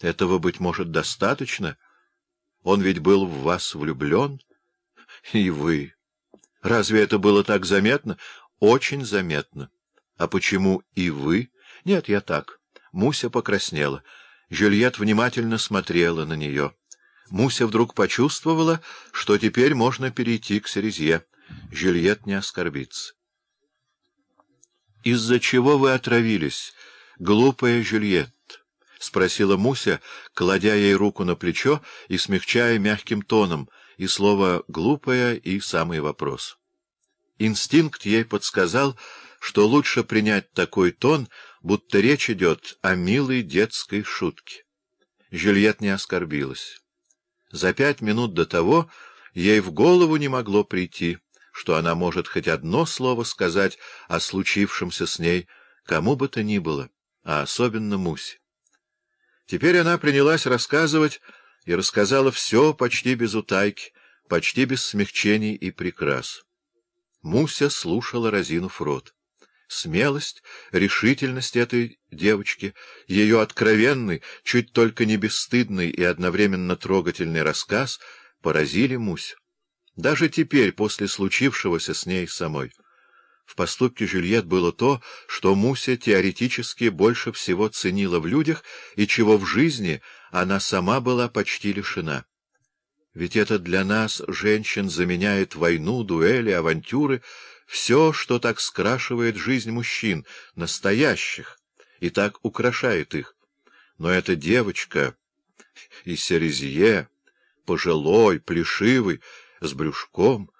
Этого, быть может, достаточно. Он ведь был в вас влюблен. И вы. Разве это было так заметно? Очень заметно. А почему и вы? Нет, я так. Муся покраснела. Жюльет внимательно смотрела на нее. Муся вдруг почувствовала, что теперь можно перейти к Серезье. Жюльет не оскорбится. — Из-за чего вы отравились, глупая Жюльет? — спросила Муся, кладя ей руку на плечо и смягчая мягким тоном и слово «глупая» и самый вопрос. Инстинкт ей подсказал, что лучше принять такой тон, будто речь идет о милой детской шутке. Жюльет не оскорбилась. За пять минут до того ей в голову не могло прийти, что она может хоть одно слово сказать о случившемся с ней, кому бы то ни было, а особенно Мусе. Теперь она принялась рассказывать и рассказала все почти без утайки, почти без смягчений и прикрас. Муся слушала, разинув рот. Смелость, решительность этой девочки, ее откровенный, чуть только не бесстыдный и одновременно трогательный рассказ поразили Мусю. Даже теперь, после случившегося с ней самой. В поступке Жюльет было то, что Муся теоретически больше всего ценила в людях и чего в жизни она сама была почти лишена. Ведь это для нас, женщин, заменяет войну, дуэли, авантюры, все, что так скрашивает жизнь мужчин, настоящих, и так украшает их. Но эта девочка и Серезье, пожилой, плешивый, с брюшком,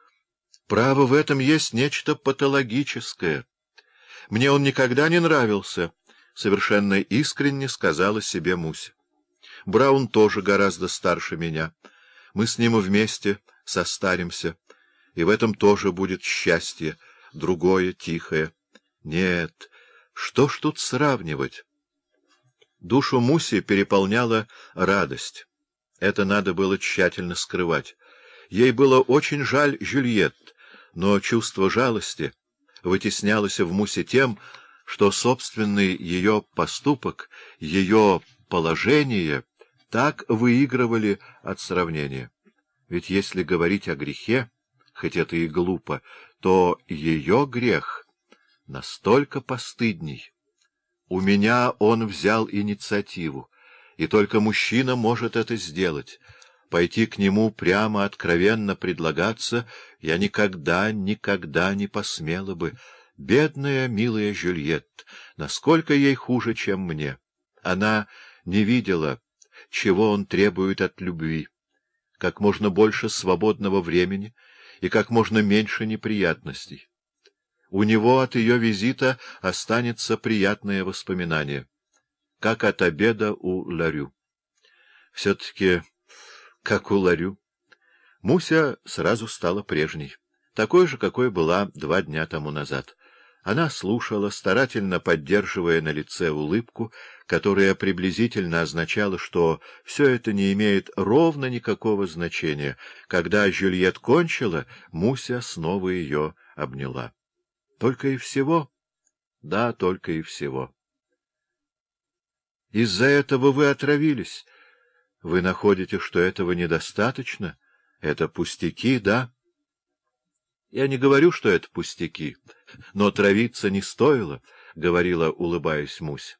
право, в этом есть нечто патологическое. Мне он никогда не нравился, — совершенно искренне сказала себе Муся. Браун тоже гораздо старше меня. Мы с ним вместе состаримся, и в этом тоже будет счастье, другое, тихое. Нет, что ж тут сравнивать? Душу Муси переполняла радость. Это надо было тщательно скрывать. Ей было очень жаль Жюльет, но чувство жалости вытеснялось в Мусе тем, что собственный ее поступок, ее положение так выигрывали от сравнения. Ведь если говорить о грехе, хоть это и глупо, то ее грех настолько постыдней. У меня он взял инициативу, и только мужчина может это сделать. Пойти к нему прямо, откровенно предлагаться я никогда, никогда не посмела бы. Бедная, милая Жюльет, насколько ей хуже, чем мне. Она не видела чего он требует от любви, как можно больше свободного времени и как можно меньше неприятностей. У него от ее визита останется приятное воспоминание, как от обеда у Ларю. Все-таки как у Ларю. Муся сразу стала прежней, такой же, какой была два дня тому назад. Она слушала, старательно поддерживая на лице улыбку, которая приблизительно означала, что все это не имеет ровно никакого значения. Когда Жюльет кончила, Муся снова ее обняла. Только и всего? Да, только и всего. Из-за этого вы отравились. Вы находите, что этого недостаточно? Это пустяки, да? Я не говорю, что это пустяки, но травиться не стоило, — говорила, улыбаясь Мусь.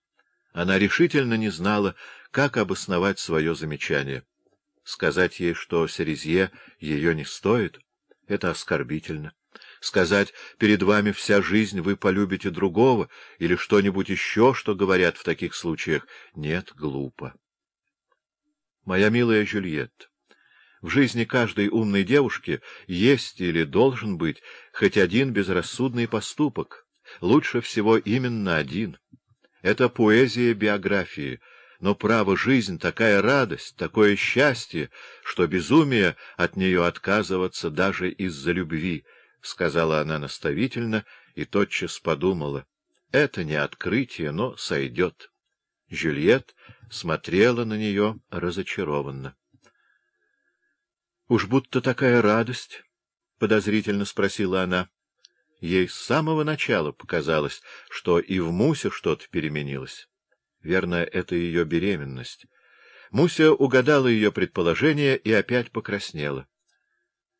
Она решительно не знала, как обосновать свое замечание. Сказать ей, что Серезье ее не стоит, — это оскорбительно. Сказать, перед вами вся жизнь, вы полюбите другого, или что-нибудь еще, что говорят в таких случаях, нет, глупо. Моя милая Жюльетта, в жизни каждой умной девушки есть или должен быть хоть один безрассудный поступок, лучше всего именно один. Это поэзия биографии, но право жизнь такая радость, такое счастье, что безумие от нее отказываться даже из-за любви, — сказала она наставительно и тотчас подумала. Это не открытие, но сойдет. Жюльет смотрела на нее разочарованно. Уж будто такая радость, — подозрительно спросила она. Ей с самого начала показалось, что и в Мусе что-то переменилось. Верно, это ее беременность. Муся угадала ее предположение и опять покраснела.